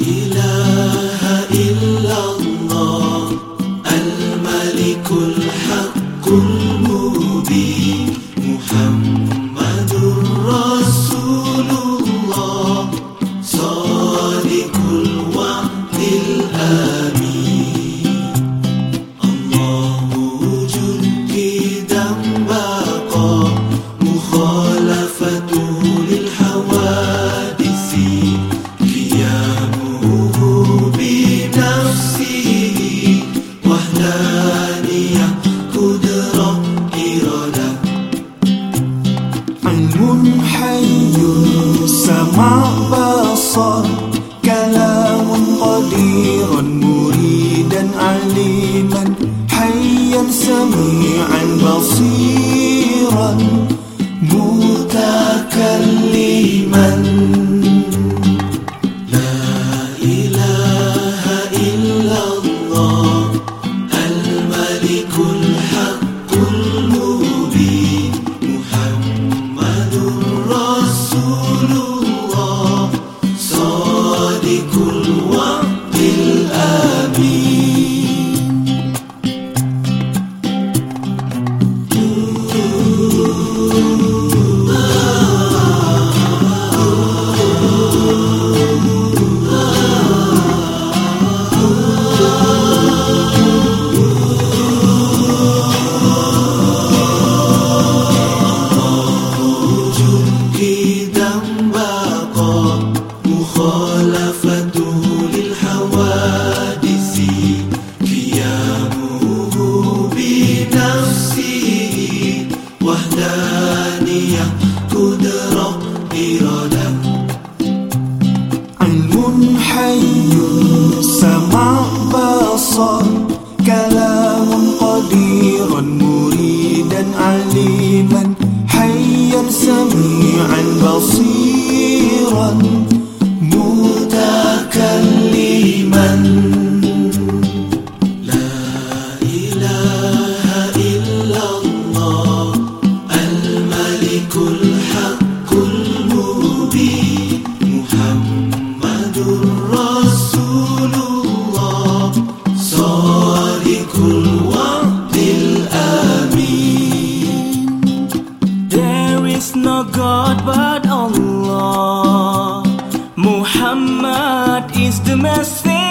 إله إلا الله الملك الحق المبين. علم حي سمع بصر كلام قدير مريدا عليما حيا سميعا بصيرا حي سمع بصر كلام قدير مريدا عليما حيا سميعا بصيرا about Allah Muhammad is the message